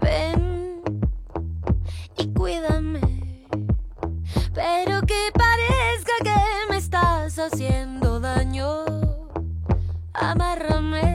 Ven y cuídame, pero que parezca que me estás haciendo daño. Amárrame.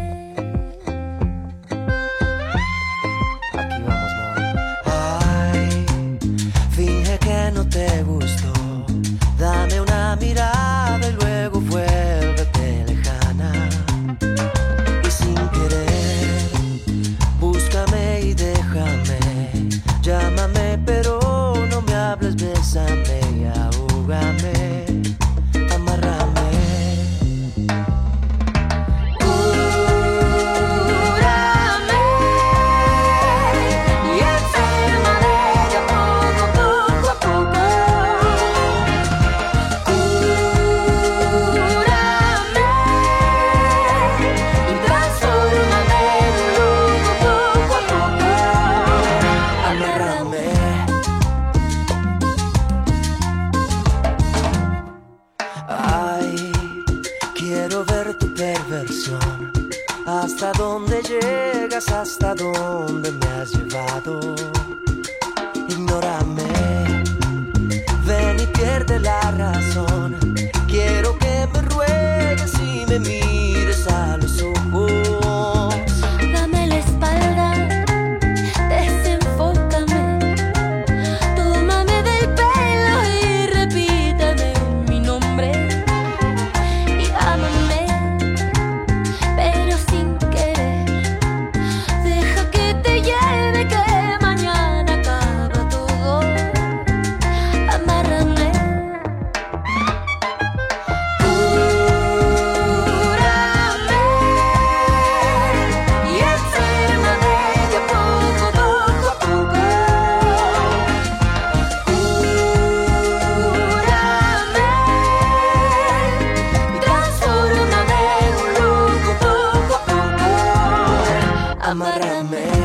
Hasta dónde llegas, hasta dónde me has llevado. amarrame.